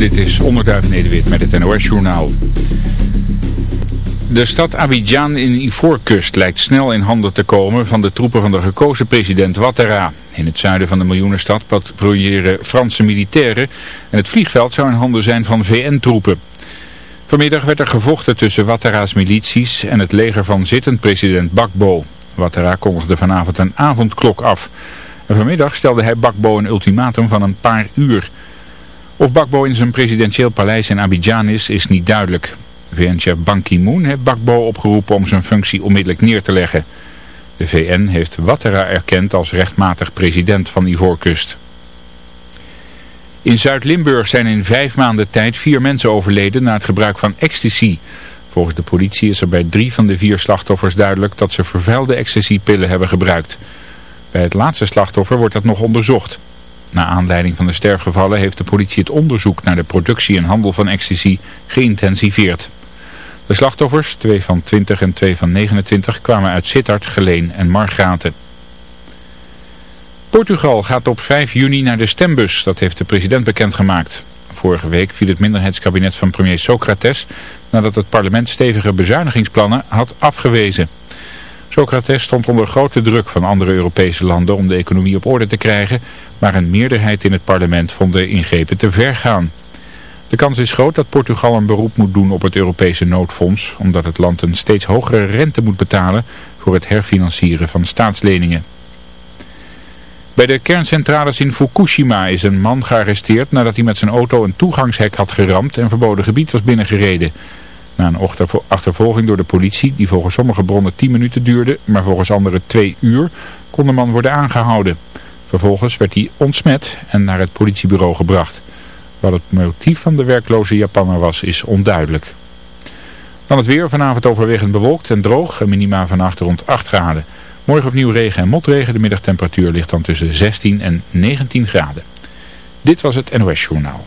Dit is Onderduif Nederwit met het NOS-journaal. De stad Abidjan in Ivoorkust lijkt snel in handen te komen van de troepen van de gekozen president Ouattara. In het zuiden van de miljoenenstad patrouilleren Franse militairen en het vliegveld zou in handen zijn van VN-troepen. Vanmiddag werd er gevochten tussen Ouattara's milities en het leger van zittend president Bakbo. Ouattara kondigde vanavond een avondklok af. Vanmiddag stelde hij Bakbo een ultimatum van een paar uur. Of Bakbo in zijn presidentieel paleis in Abidjan is, is niet duidelijk. VN-chef Ban Ki-moon heeft Bakbo opgeroepen om zijn functie onmiddellijk neer te leggen. De VN heeft Ouattara erkend als rechtmatig president van Ivoorkust. In Zuid-Limburg zijn in vijf maanden tijd vier mensen overleden na het gebruik van ecstasy. Volgens de politie is er bij drie van de vier slachtoffers duidelijk dat ze vervuilde ecstasypillen hebben gebruikt. Bij het laatste slachtoffer wordt dat nog onderzocht. Na aanleiding van de sterfgevallen heeft de politie het onderzoek naar de productie en handel van ecstasy geïntensiveerd. De slachtoffers, twee van 20 en twee van 29, kwamen uit Sittard, Geleen en Margraten. Portugal gaat op 5 juni naar de stembus, dat heeft de president bekendgemaakt. Vorige week viel het minderheidskabinet van premier Socrates nadat het parlement stevige bezuinigingsplannen had afgewezen. Socrates stond onder grote druk van andere Europese landen om de economie op orde te krijgen, maar een meerderheid in het parlement vond de ingrepen te ver gaan. De kans is groot dat Portugal een beroep moet doen op het Europese noodfonds, omdat het land een steeds hogere rente moet betalen voor het herfinancieren van staatsleningen. Bij de kerncentrales in Fukushima is een man gearresteerd nadat hij met zijn auto een toegangshek had geramd en verboden gebied was binnengereden. Na een achtervolging door de politie, die volgens sommige bronnen 10 minuten duurde, maar volgens anderen 2 uur, kon de man worden aangehouden. Vervolgens werd hij ontsmet en naar het politiebureau gebracht. Wat het motief van de werkloze Japanner was, is onduidelijk. Dan het weer, vanavond overwegend bewolkt en droog, een minima vannacht rond 8 graden. Morgen opnieuw regen en motregen, de middagtemperatuur ligt dan tussen 16 en 19 graden. Dit was het NOS Journaal.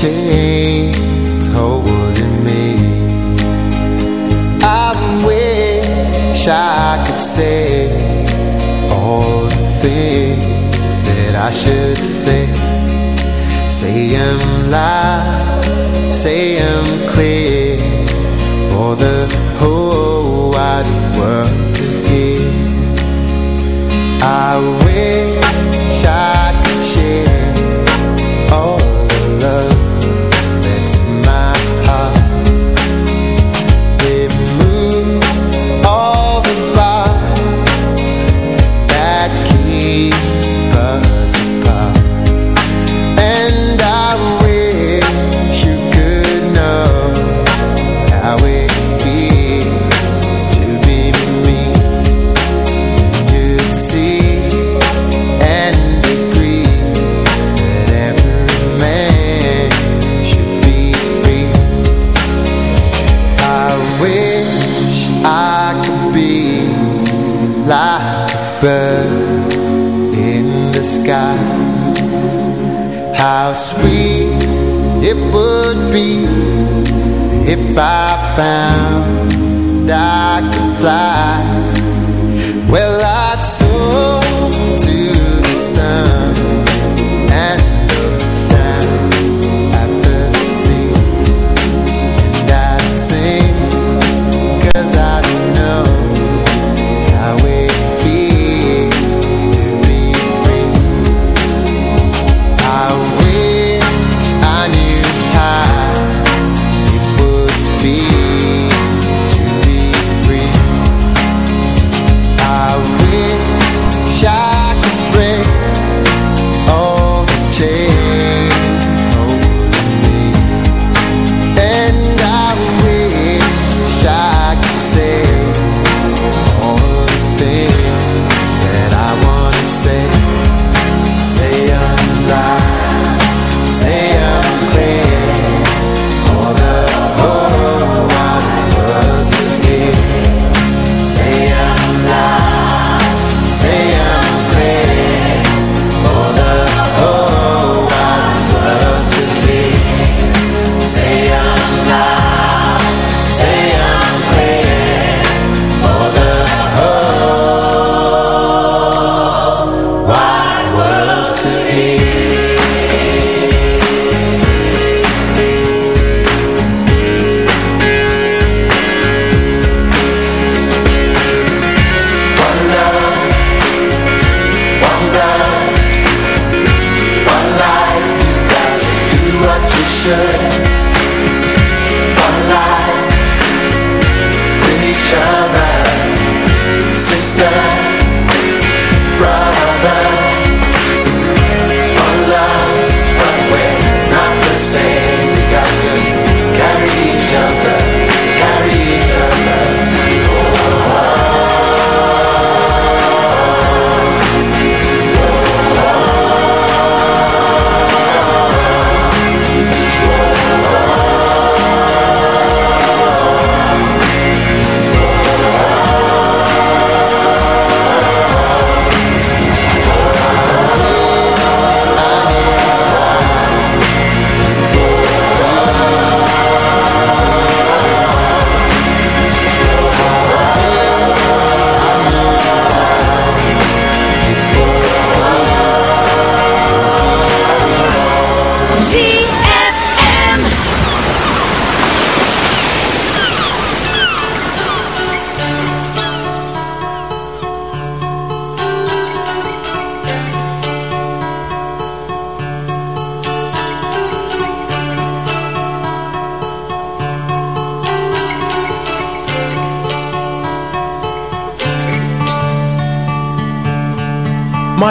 chains holding me. I wish I could say all the things that I should say. Say them loud, say them clear For the whole wide world to hear. I wish How sweet it would be If I found I could fly.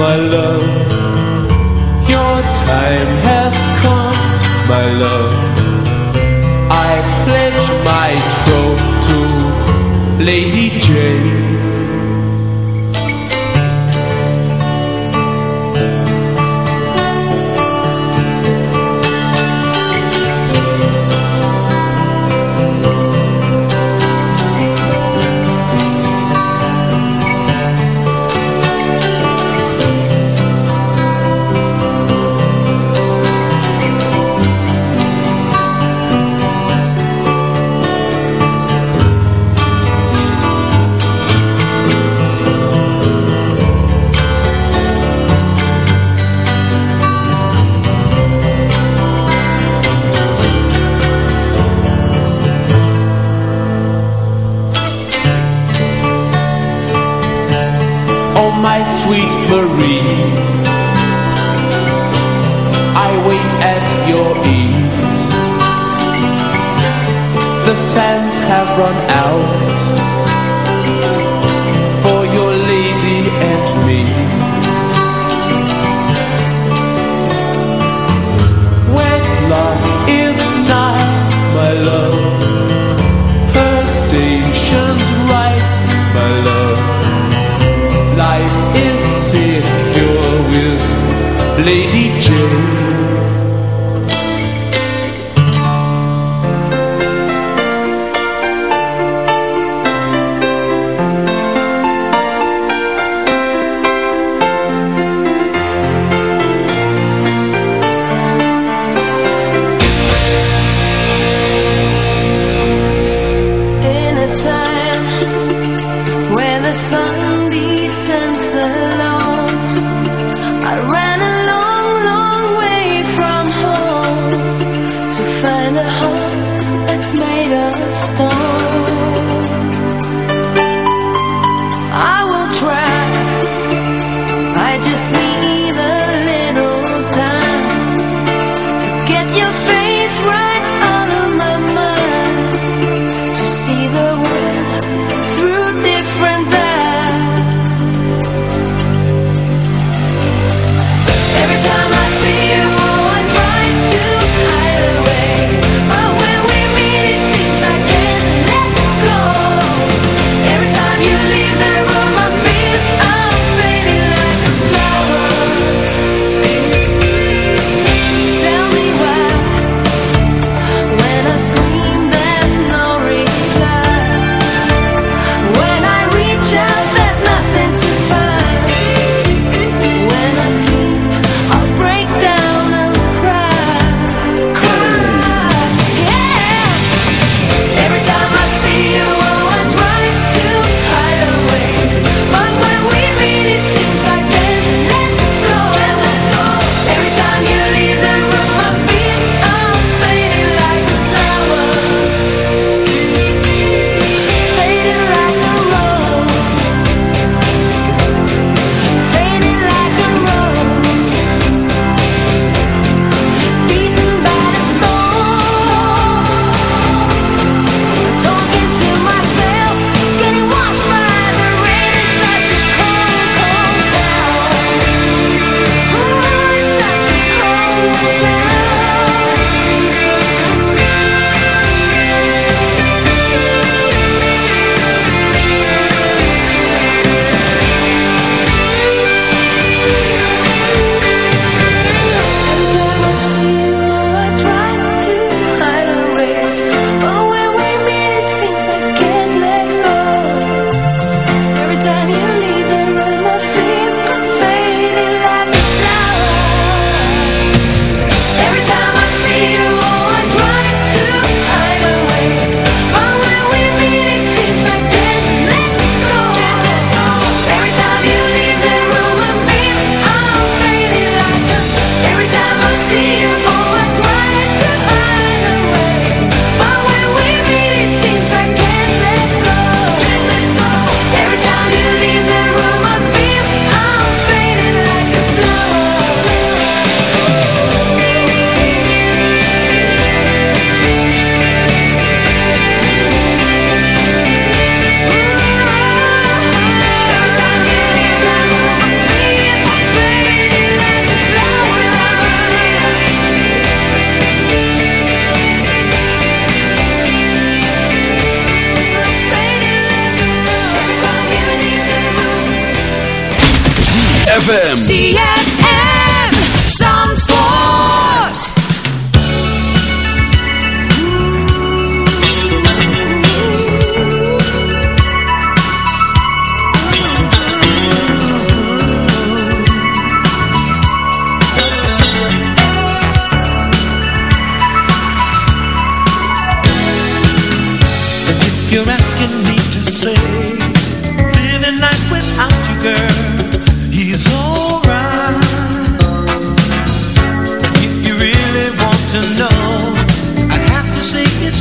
my love. Your time has come, my love.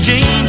change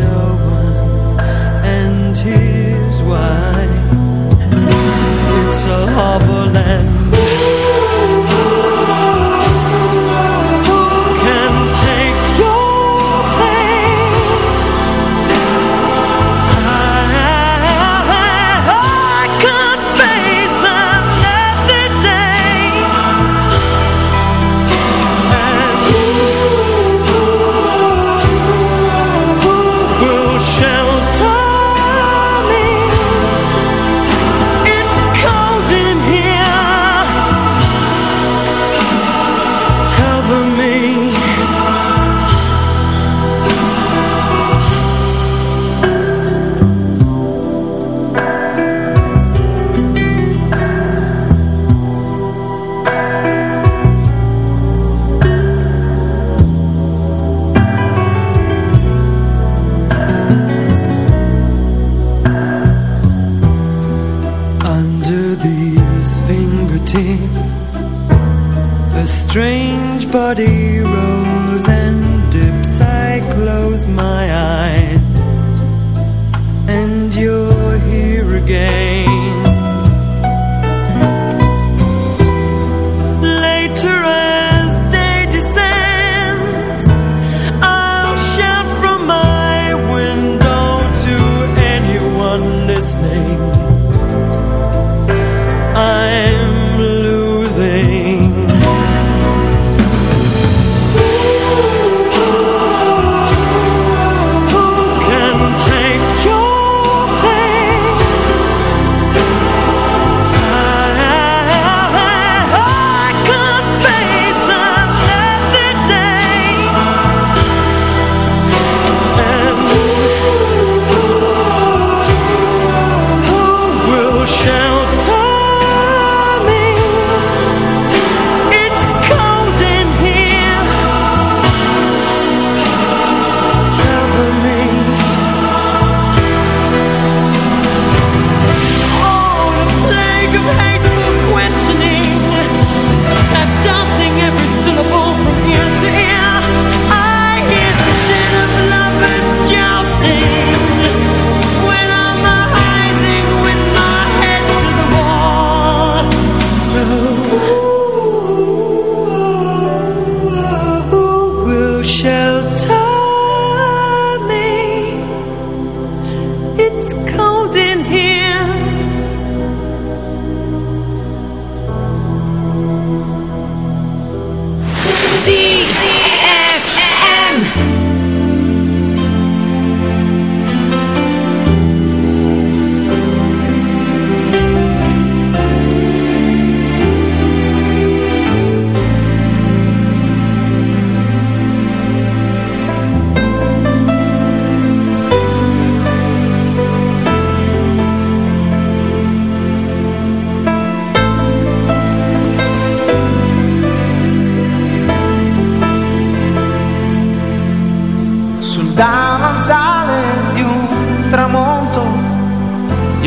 It's a harbor land.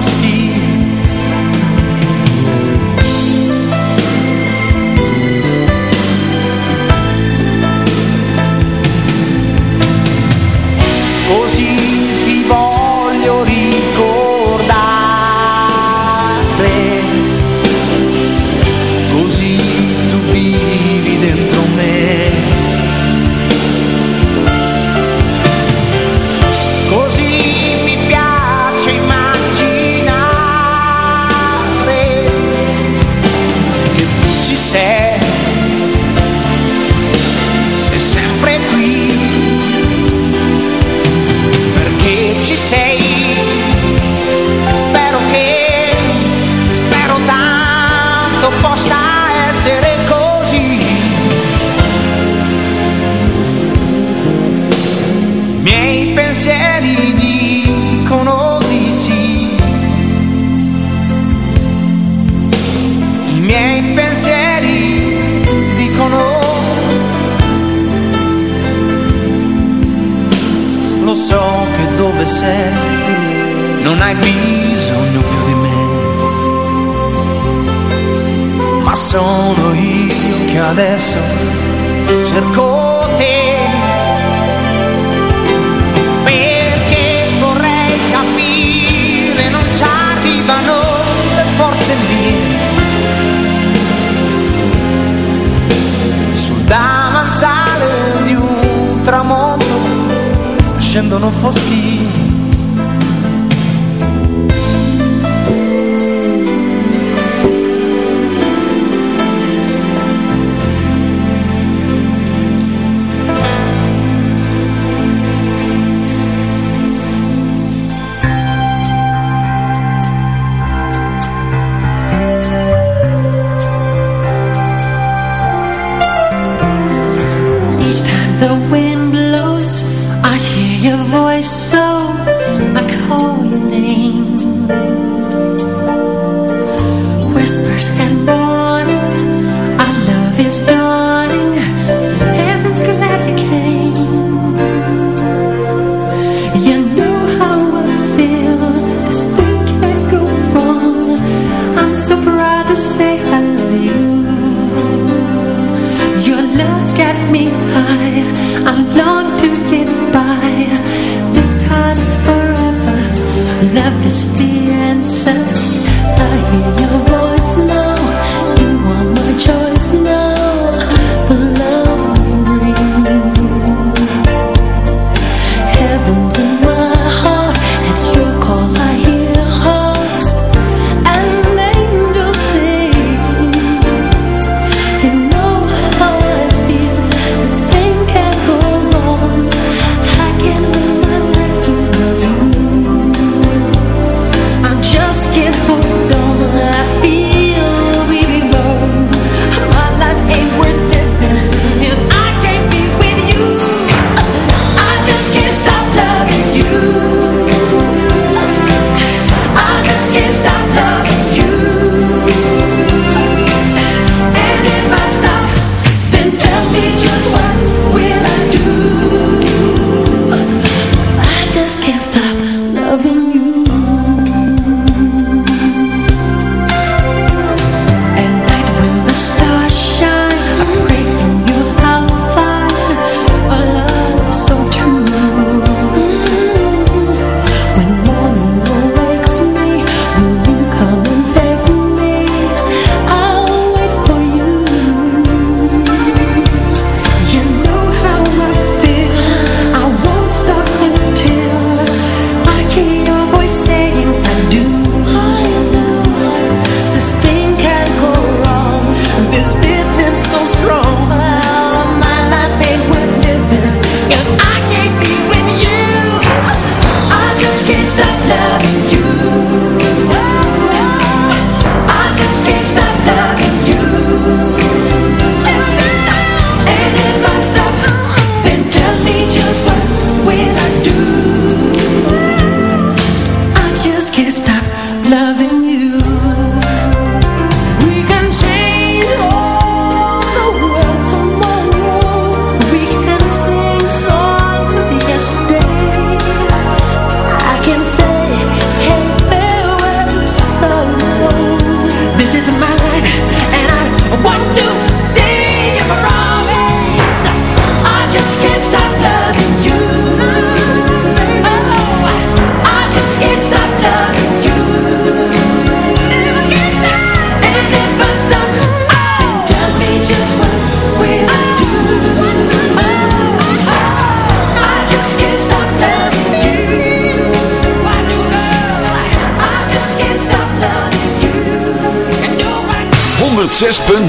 gridano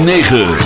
106.9